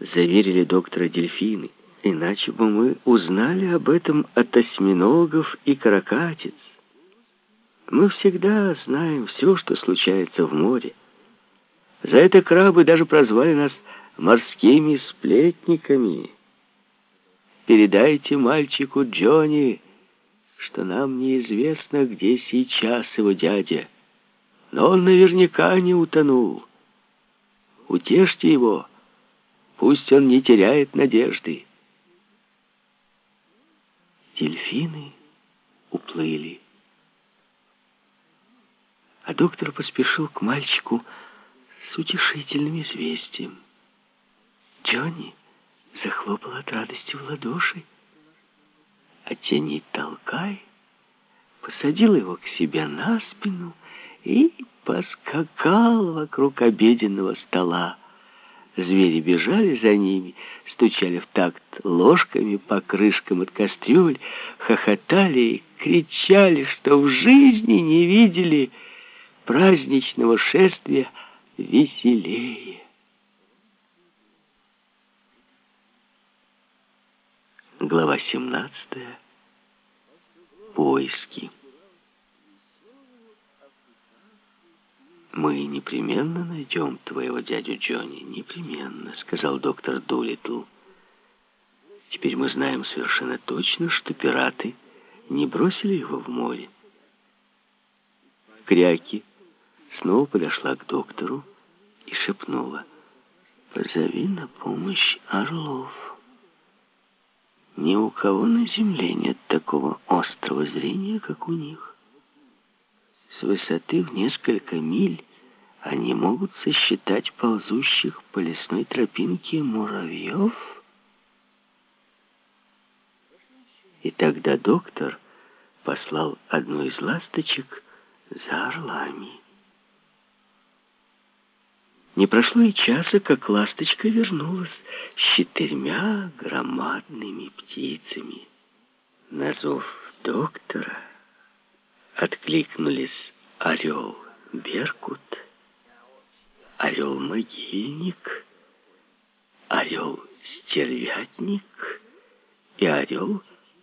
заверили доктора дельфины. Иначе бы мы узнали об этом от осьминогов и каракатиц. Мы всегда знаем все, что случается в море. За это крабы даже прозвали нас морскими сплетниками. Передайте мальчику Джонни, что нам неизвестно, где сейчас его дядя. Но он наверняка не утонул. Утешьте его, пусть он не теряет надежды. Дельфины уплыли. А доктор поспешил к мальчику с утешительным известием. Джонни захлопал от радости в ладоши, а тени толкай посадил его к себе на спину и поскакал вокруг обеденного стола. Звери бежали за ними, стучали в такт ложками по крышкам от кастрюль, хохотали и кричали, что в жизни не видели праздничного шествия веселее. Глава 17. Поиски. «Мы непременно найдем твоего дядю Джонни, непременно», — сказал доктор Дулитл. «Теперь мы знаем совершенно точно, что пираты не бросили его в море». Кряки снова подошла к доктору и шепнула, «Позови на помощь орлов». Ни у кого на земле нет такого острого зрения, как у них. С высоты в несколько миль они могут сосчитать ползущих по лесной тропинке муравьев. И тогда доктор послал одну из ласточек за орлами. Не прошло и часа, как ласточка вернулась с четырьмя громадными птицами. На доктора откликнулись. Орел Беркут, орел Могильник, орел Стервятник? И орел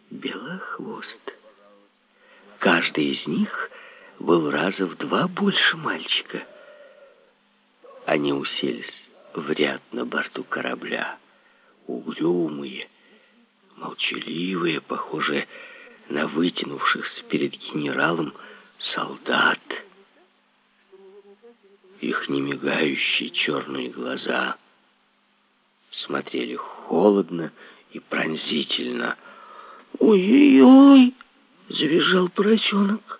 Белохвост. Каждый из них был раза в два больше мальчика. Они уселись в ряд на борту корабля, угрюмые, молчаливые, похожие на вытянувшихся перед генералом солдат. Их немигающие черные глаза смотрели холодно и пронзительно. «Ой-ой-ой!» — завизжал поросенок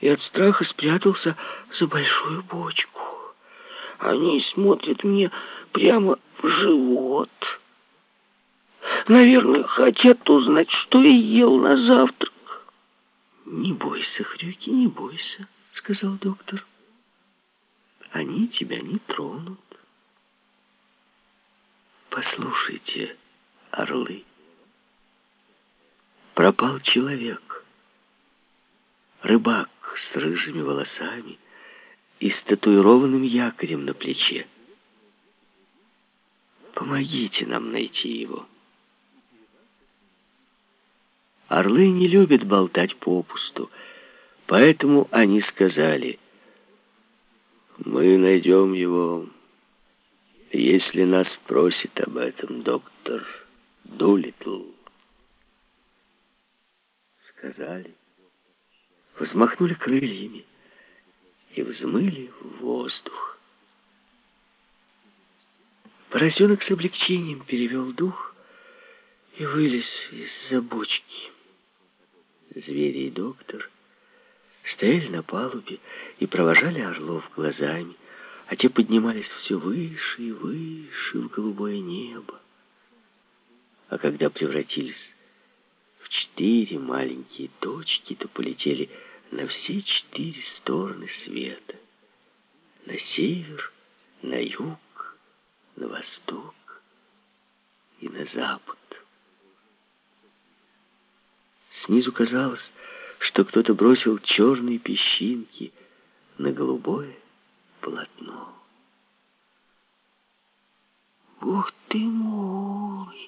и от страха спрятался за большую бочку. «Они смотрят мне прямо в живот». Наверное, хотят узнать, что я ел на завтрак. «Не бойся, Хрюки, не бойся», — сказал доктор. «Они тебя не тронут». «Послушайте, орлы, пропал человек, рыбак с рыжими волосами и с татуированным якорем на плече. Помогите нам найти его». Орлы не любят болтать попусту, поэтому они сказали, «Мы найдем его, если нас просит об этом доктор Дулитл». Сказали, взмахнули крыльями и взмыли в воздух. Поросенок с облегчением перевел дух и вылез из-за бочки звери и доктор стояли на палубе и провожали орлов глазами, а те поднимались все выше и выше в голубое небо. А когда превратились в четыре маленькие точки, то полетели на все четыре стороны света. На север, на юг, на восток и на запад. Снизу казалось, что кто-то бросил черные песчинки на голубое полотно. Бог ты мой!